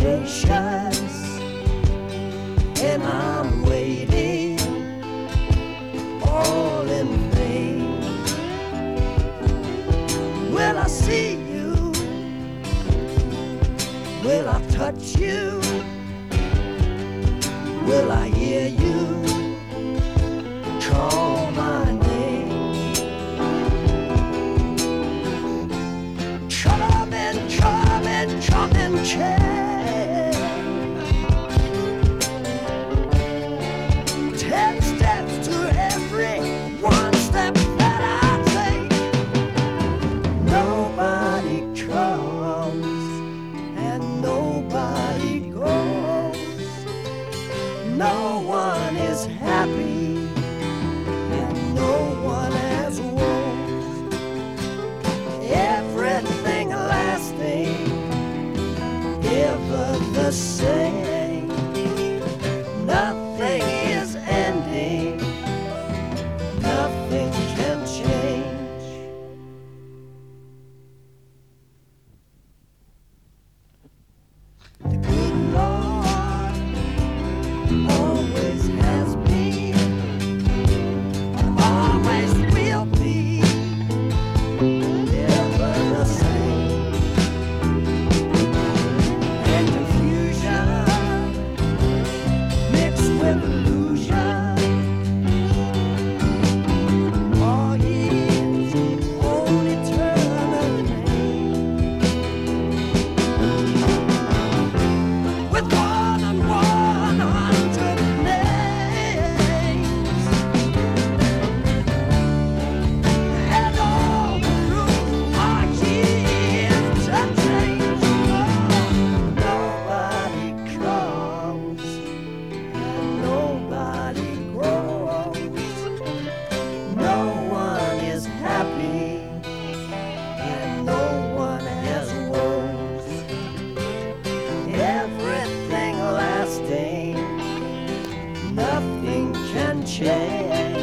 patience, and I'm waiting all in vain. Will I see you? Will I touch you? Will I hear you? the same. nothing can change.